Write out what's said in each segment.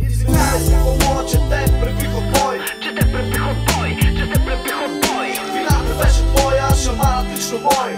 Извинявай се, помоля, че те пребих от бой? Че те пребих от бой, че те пребих от бой Вината беше твоя, шамарът лично мой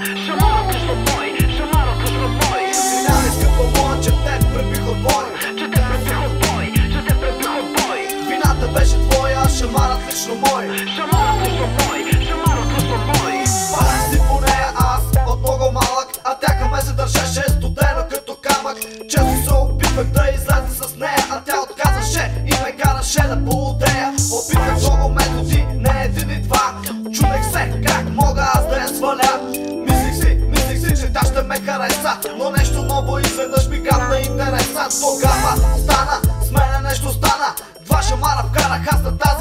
караше да поудея Опитвах много методи, не един и два Чудех се как мога аз да я сваля. Мислих си, мислих си, че тя ще ме хареса. Но нещо ново изведнъж ми гапна интереса. Тогава стана, с мене нещо стана. Два шамара вкарах аз на тази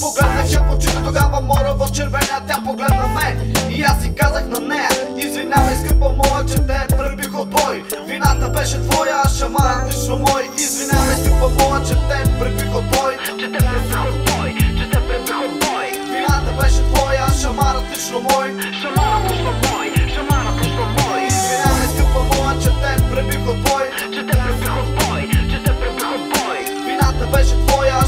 Погледнах я в очите, тогава мора в червения Тя погледна ме и аз си казах на нея Извинявай скъпа моя, че те пребих от бой. Вината беше твоя, а шамарът лично мой. Извинявай скъпа моя, че те пребих от бой. Че те пребих от бой, че те пребих от бой. Вината беше твоя, шамарът лично мой. Шамарът лично мой,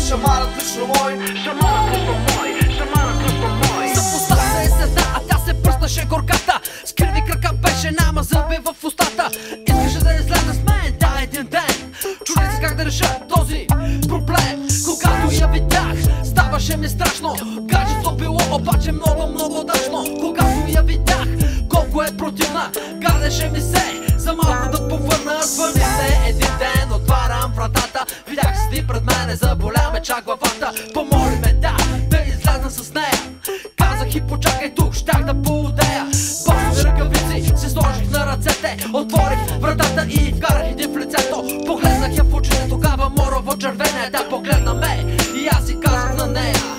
шамарът лично мой. Шамарът лично мой, шамарът лично мой. Запозна се с една, а тя се пръснаше горката. С криви крака беше, няма зъби в устата. Искаше да излезе с мен, да един ден. Чудех се как да реша този проблем? Когато я видях, ставаше ми страшно. Гаджето било обаче много, много дачно. Когато я видях, колко е противна Гадеше ми се, за малко да повърна Звъни се един ден, пред мене, заболя ме чак главата Помоли ме да, да излезна с нея. Казах и почакай тук, щях да поудея. Босови ръкавици се сложих на ръцете. Отворих вратата и вкарах един в лицето. Погледнах я в очите, тогава морово червене Тя погледна ме. И аз си казах на нея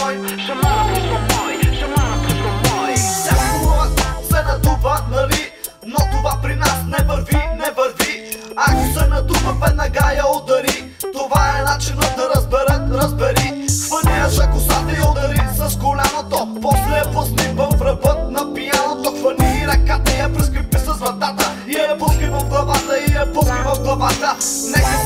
мой Шамарът лично мой, шамарът лично мой. Всяка хубава се надува, нали? Но това при нас не върви, не върви. Ако се надува, веднага я удари. Това е начинът да разберат, разбери. Хвани я за косата и удари с коляното. После я пусни в ръбът на пияното. Хвани ръката и я прескрипи с вратата. И я пускай в главата, и я пускай в главата. Нека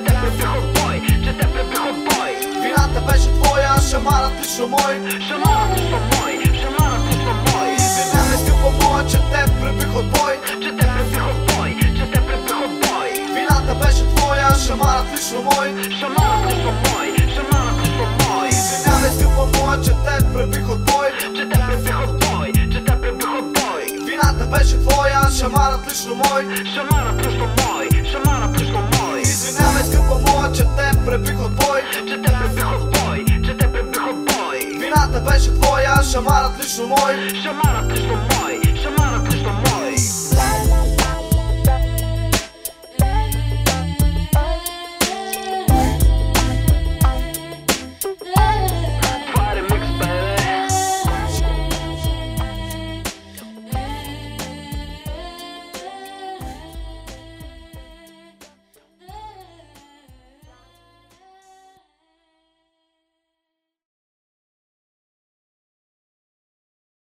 бой Че те пребих от бой, че те пребих от бой Вината беше твоя, шамарът лично мой Шамарът лично мой, шамарът лично мой Извинявай скъпа моя, че те пребих от бой Че те пребих от бой, че те пребих от бой Вината беше твоя, шамарът лично мой Шамарът лично мой, шамарът лично мой Извинявай скъпа моя, че те пребих от бой Че те пребих от бой, че те пребих от бой Вината беше твоя, шамарът лично мой Шамарът лично мой, шамарът лично мой Извинявай скъпа моя, че те пребих от бой. Че те пребих от бой, че те пребих от бой. Вината беше твоя, шамарът лично мой. Шамарът лично мой,